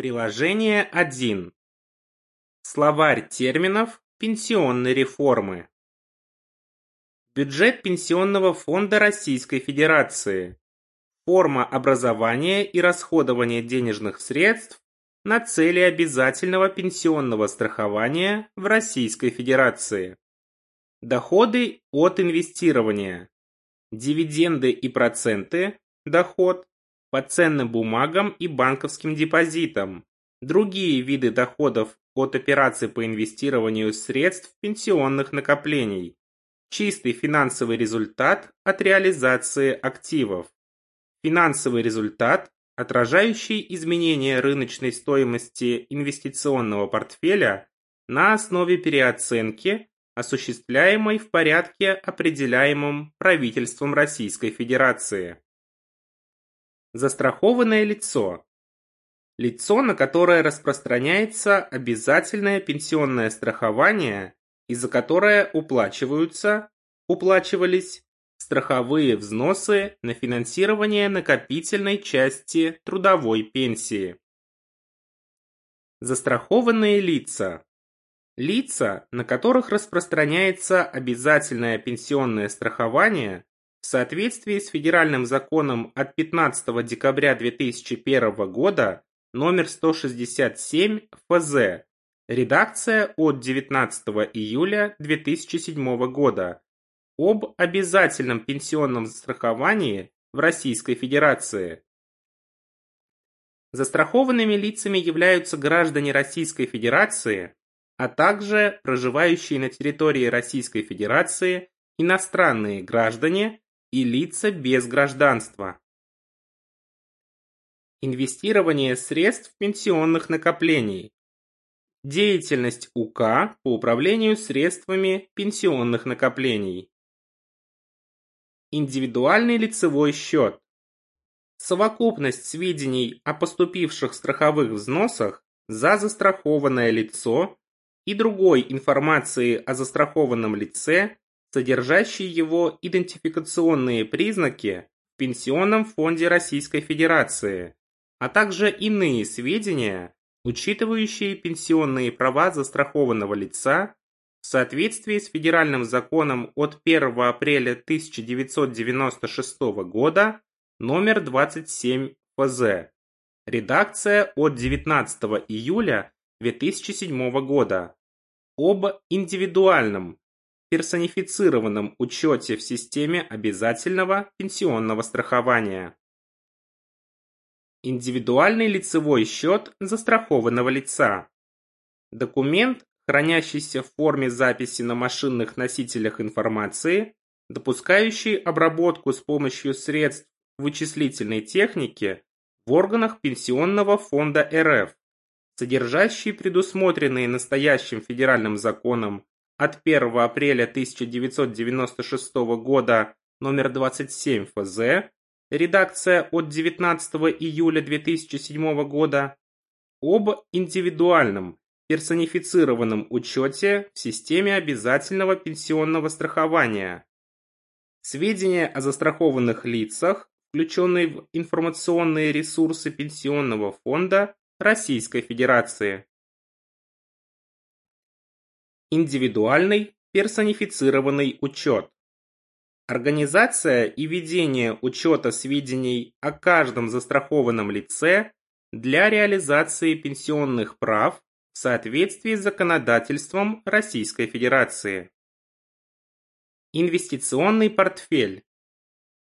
Приложение 1. Словарь терминов пенсионной реформы. Бюджет Пенсионного фонда Российской Федерации. Форма образования и расходования денежных средств на цели обязательного пенсионного страхования в Российской Федерации. Доходы от инвестирования. Дивиденды и проценты, доход, по ценным бумагам и банковским депозитам, другие виды доходов от операций по инвестированию средств пенсионных накоплений, чистый финансовый результат от реализации активов, финансовый результат, отражающий изменения рыночной стоимости инвестиционного портфеля на основе переоценки, осуществляемой в порядке, определяемом правительством Российской Федерации. Застрахованное лицо. Лицо, на которое распространяется обязательное пенсионное страхование и за которое уплачиваются, уплачивались страховые взносы на финансирование накопительной части трудовой пенсии. Застрахованные лица. Лица, на которых распространяется обязательное пенсионное страхование в соответствии с Федеральным законом от 15 декабря 2001 года номер 167 ФЗ, редакция от 19 июля 2007 года, об обязательном пенсионном страховании в Российской Федерации. Застрахованными лицами являются граждане Российской Федерации, а также проживающие на территории Российской Федерации иностранные граждане, и лица без гражданства. Инвестирование средств пенсионных накоплений. Деятельность УК по управлению средствами пенсионных накоплений. Индивидуальный лицевой счет. Совокупность сведений о поступивших страховых взносах за застрахованное лицо и другой информации о застрахованном лице содержащий его идентификационные признаки в Пенсионном фонде Российской Федерации, а также иные сведения, учитывающие пенсионные права застрахованного лица в соответствии с Федеральным законом от 1 апреля 1996 года номер 27 ФЗ. Редакция от 19 июля 2007 года об индивидуальном персонифицированном учете в системе обязательного пенсионного страхования. Индивидуальный лицевой счет застрахованного лица. Документ, хранящийся в форме записи на машинных носителях информации, допускающий обработку с помощью средств вычислительной техники в органах Пенсионного фонда РФ, содержащий предусмотренные настоящим федеральным законом от 1 апреля 1996 года номер 27 ФЗ, редакция от 19 июля 2007 года, об индивидуальном персонифицированном учете в системе обязательного пенсионного страхования. Сведения о застрахованных лицах, включенные в информационные ресурсы Пенсионного фонда Российской Федерации. Индивидуальный персонифицированный учет. Организация и ведение учета сведений о каждом застрахованном лице для реализации пенсионных прав в соответствии с законодательством Российской Федерации. Инвестиционный портфель.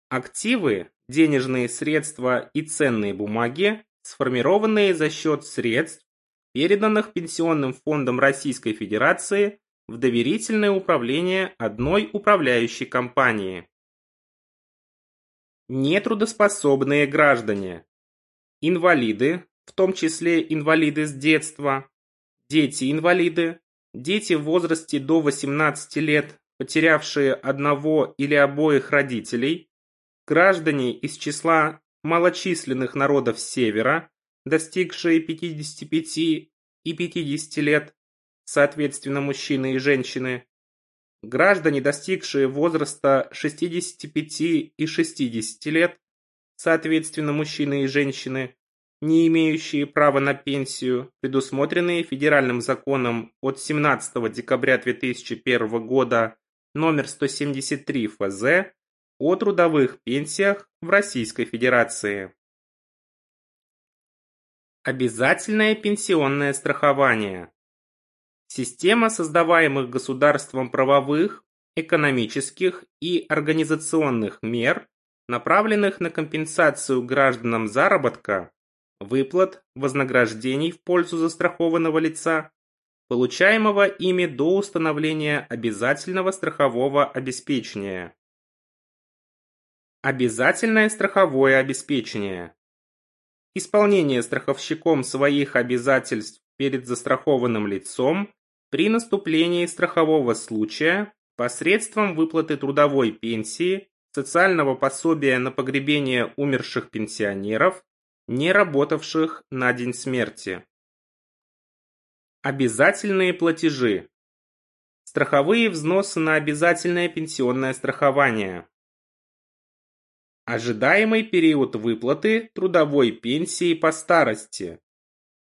Активы, денежные средства и ценные бумаги, сформированные за счет средств, переданных Пенсионным фондом Российской Федерации в доверительное управление одной управляющей компании. Нетрудоспособные граждане. Инвалиды, в том числе инвалиды с детства, дети-инвалиды, дети в возрасте до 18 лет, потерявшие одного или обоих родителей, граждане из числа малочисленных народов Севера, достигшие 55 и 50 лет, соответственно мужчины и женщины, граждане, достигшие возраста 65 и 60 лет, соответственно мужчины и женщины, не имеющие права на пенсию, предусмотренные Федеральным законом от 17 декабря 2001 года номер 173 ФЗ о трудовых пенсиях в Российской Федерации. Обязательное пенсионное страхование. Система создаваемых государством правовых, экономических и организационных мер, направленных на компенсацию гражданам заработка, выплат, вознаграждений в пользу застрахованного лица, получаемого ими до установления обязательного страхового обеспечения. Обязательное страховое обеспечение. Исполнение страховщиком своих обязательств перед застрахованным лицом при наступлении страхового случая посредством выплаты трудовой пенсии, социального пособия на погребение умерших пенсионеров, не работавших на день смерти. Обязательные платежи. Страховые взносы на обязательное пенсионное страхование. Ожидаемый период выплаты трудовой пенсии по старости.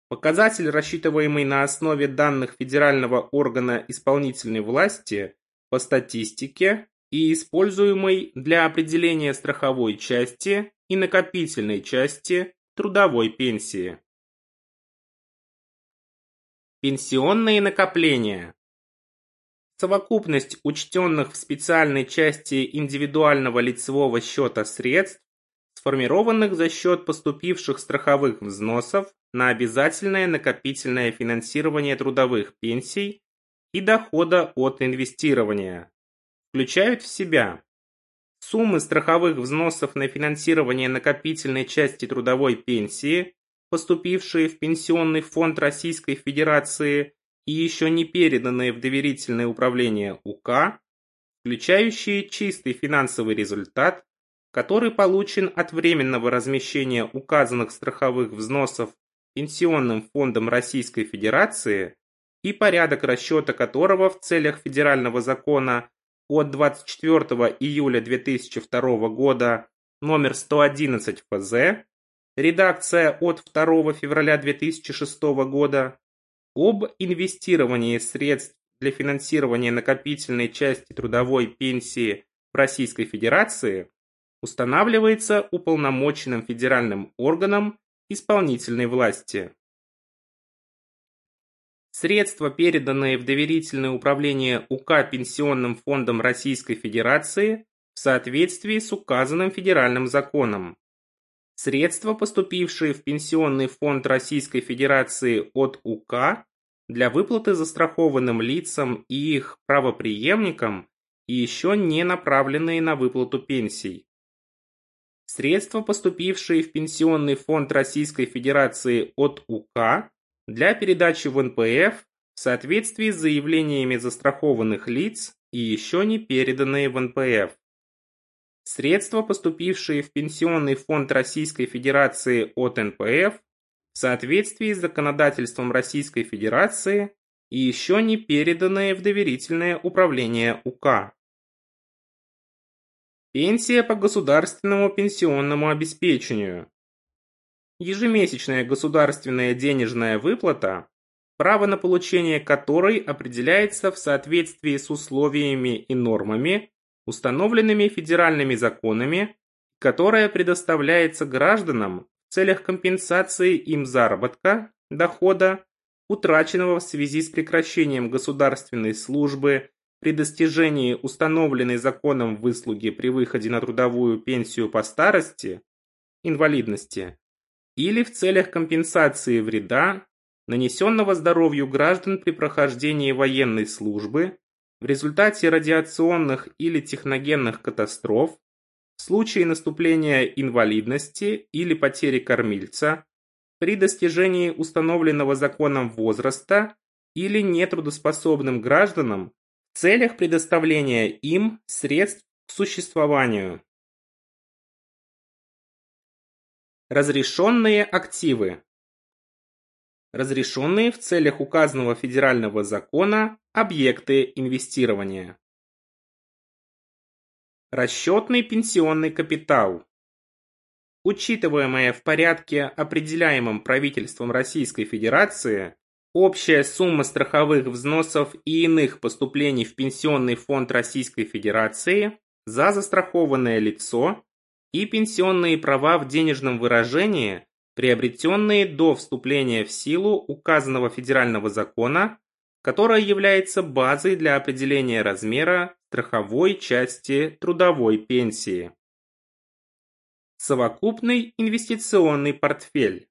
Показатель, рассчитываемый на основе данных Федерального органа исполнительной власти по статистике и используемый для определения страховой части и накопительной части трудовой пенсии. Пенсионные накопления. Совокупность учтенных в специальной части индивидуального лицевого счета средств, сформированных за счет поступивших страховых взносов на обязательное накопительное финансирование трудовых пенсий и дохода от инвестирования, включают в себя Суммы страховых взносов на финансирование накопительной части трудовой пенсии, поступившие в Пенсионный фонд Российской Федерации и еще не переданные в доверительное управление УК, включающие чистый финансовый результат, который получен от временного размещения указанных страховых взносов Пенсионным фондом Российской Федерации и порядок расчета которого в целях федерального закона от 24 июля 2002 года номер 111 ФЗ, редакция от 2 февраля 2006 года, об инвестировании средств для финансирования накопительной части трудовой пенсии в Российской Федерации устанавливается уполномоченным федеральным органом исполнительной власти. Средства, переданные в доверительное управление УК Пенсионным фондом Российской Федерации в соответствии с указанным федеральным законом. Средства, поступившие в Пенсионный фонд Российской Федерации от УК для выплаты застрахованным лицам и их правопреемникам и еще не направленные на выплату пенсий. Средства, поступившие в Пенсионный фонд Российской Федерации от УК для передачи в НПФ в соответствии с заявлениями застрахованных лиц и еще не переданные в НПФ. Средства, поступившие в Пенсионный фонд Российской Федерации от НПФ в соответствии с законодательством Российской Федерации и еще не переданные в доверительное управление УК. Пенсия по государственному пенсионному обеспечению ежемесячная государственная денежная выплата, право на получение которой определяется в соответствии с условиями и нормами, установленными федеральными законами, которая предоставляется гражданам в целях компенсации им заработка, дохода, утраченного в связи с прекращением государственной службы при достижении установленной законом выслуги при выходе на трудовую пенсию по старости, инвалидности, или в целях компенсации вреда, нанесенного здоровью граждан при прохождении военной службы, в результате радиационных или техногенных катастроф, в случае наступления инвалидности или потери кормильца, при достижении установленного законом возраста или нетрудоспособным гражданам в целях предоставления им средств к существованию. Разрешенные активы. Разрешенные в целях указанного федерального закона объекты инвестирования. Расчетный пенсионный капитал. учитываемая в порядке, определяемом правительством Российской Федерации, общая сумма страховых взносов и иных поступлений в Пенсионный фонд Российской Федерации за застрахованное лицо и пенсионные права в денежном выражении, приобретенные до вступления в силу указанного федерального закона, которая является базой для определения размера страховой части трудовой пенсии. Совокупный инвестиционный портфель.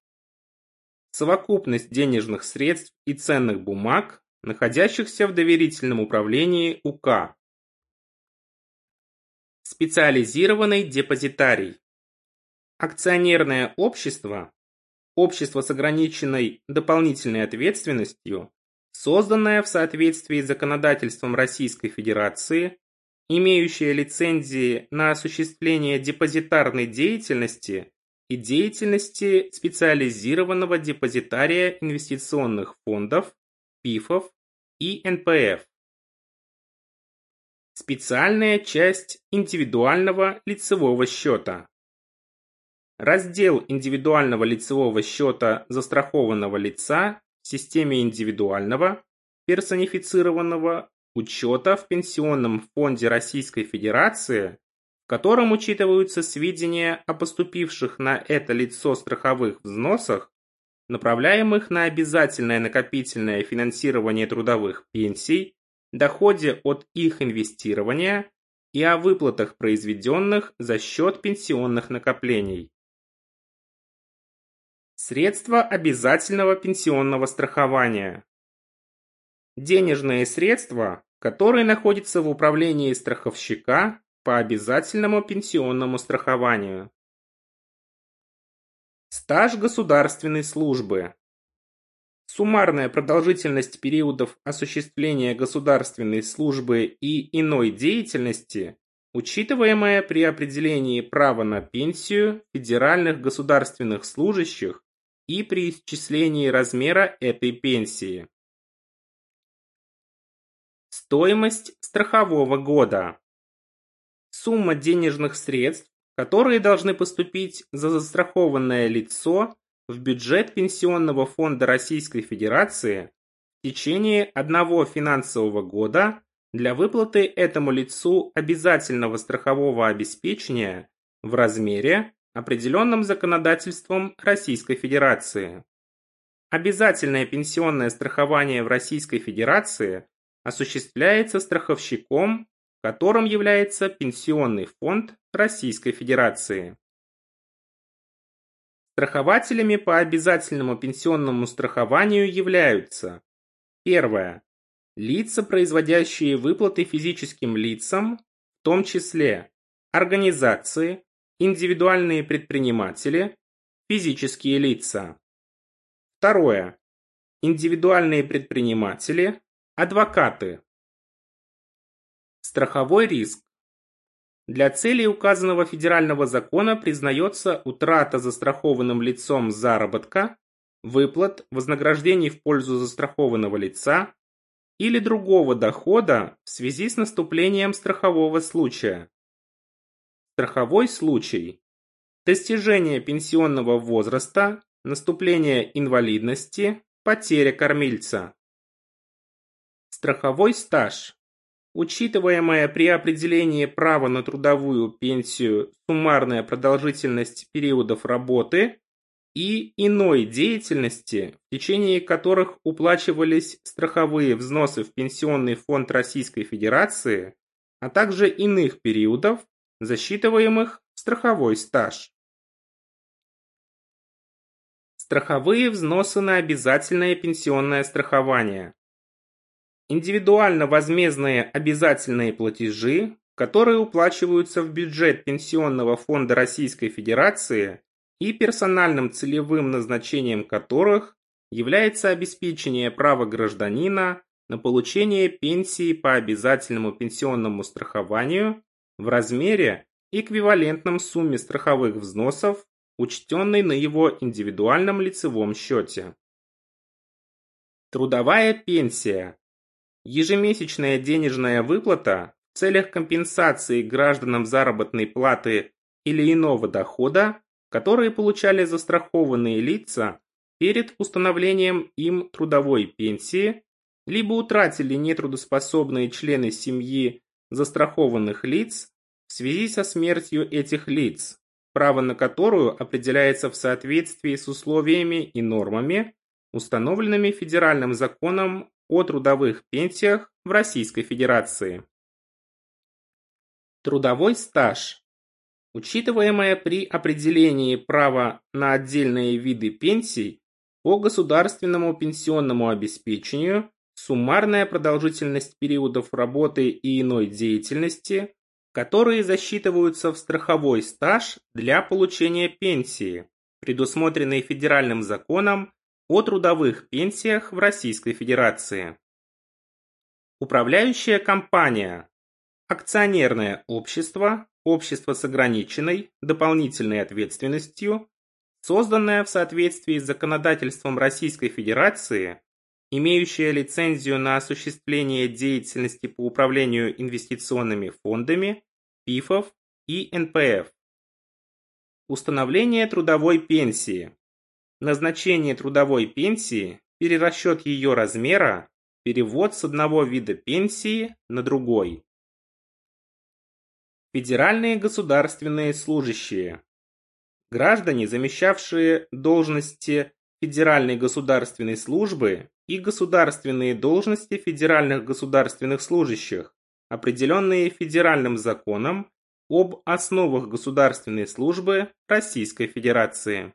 Совокупность денежных средств и ценных бумаг, находящихся в доверительном управлении УК. Специализированный депозитарий. Акционерное общество, общество с ограниченной дополнительной ответственностью, созданное в соответствии с законодательством Российской Федерации, имеющее лицензии на осуществление депозитарной деятельности и деятельности специализированного депозитария инвестиционных фондов, ПИФов и НПФ. Специальная часть индивидуального лицевого счета. Раздел индивидуального лицевого счета застрахованного лица в системе индивидуального, персонифицированного учета в Пенсионном фонде Российской Федерации, в котором учитываются сведения о поступивших на это лицо страховых взносах, направляемых на обязательное накопительное финансирование трудовых пенсий доходе от их инвестирования и о выплатах, произведенных за счет пенсионных накоплений. Средства обязательного пенсионного страхования. Денежные средства, которые находятся в управлении страховщика по обязательному пенсионному страхованию. Стаж государственной службы. Суммарная продолжительность периодов осуществления государственной службы и иной деятельности, учитываемая при определении права на пенсию федеральных государственных служащих и при исчислении размера этой пенсии. Стоимость страхового года. Сумма денежных средств, которые должны поступить за застрахованное лицо в бюджет Пенсионного фонда Российской Федерации в течение одного финансового года для выплаты этому лицу обязательного страхового обеспечения в размере, определенном законодательством Российской Федерации. Обязательное пенсионное страхование в Российской Федерации осуществляется страховщиком, которым является Пенсионный фонд Российской Федерации. Страхователями по обязательному пенсионному страхованию являются Первое. Лица, производящие выплаты физическим лицам, в том числе организации, индивидуальные предприниматели, физические лица. Второе. Индивидуальные предприниматели, адвокаты. Страховой риск. Для целей указанного федерального закона признается утрата застрахованным лицом заработка, выплат, вознаграждений в пользу застрахованного лица или другого дохода в связи с наступлением страхового случая. Страховой случай. Достижение пенсионного возраста, наступление инвалидности, потеря кормильца. Страховой стаж учитываемая при определении права на трудовую пенсию суммарная продолжительность периодов работы и иной деятельности, в течение которых уплачивались страховые взносы в Пенсионный фонд Российской Федерации, а также иных периодов, засчитываемых в страховой стаж. Страховые взносы на обязательное пенсионное страхование индивидуально возмездные обязательные платежи, которые уплачиваются в бюджет Пенсионного фонда Российской Федерации и персональным целевым назначением которых является обеспечение права гражданина на получение пенсии по обязательному пенсионному страхованию в размере, эквивалентном сумме страховых взносов, учтенной на его индивидуальном лицевом счете. Трудовая пенсия Ежемесячная денежная выплата в целях компенсации гражданам заработной платы или иного дохода, которые получали застрахованные лица перед установлением им трудовой пенсии, либо утратили нетрудоспособные члены семьи застрахованных лиц в связи со смертью этих лиц, право на которую определяется в соответствии с условиями и нормами, установленными Федеральным законом о трудовых пенсиях в Российской Федерации. Трудовой стаж. Учитываемое при определении права на отдельные виды пенсий по государственному пенсионному обеспечению, суммарная продолжительность периодов работы и иной деятельности, которые засчитываются в страховой стаж для получения пенсии, предусмотренной Федеральным законом о трудовых пенсиях в Российской Федерации. Управляющая компания. Акционерное общество, общество с ограниченной, дополнительной ответственностью, созданное в соответствии с законодательством Российской Федерации, имеющее лицензию на осуществление деятельности по управлению инвестиционными фондами, ПИФов и НПФ. Установление трудовой пенсии назначение трудовой пенсии, перерасчет ее размера, перевод с одного вида пенсии на другой. Федеральные государственные служащие. Граждане, замещавшие должности Федеральной государственной службы и государственные должности федеральных государственных служащих, определенные федеральным законом об основах государственной службы Российской Федерации.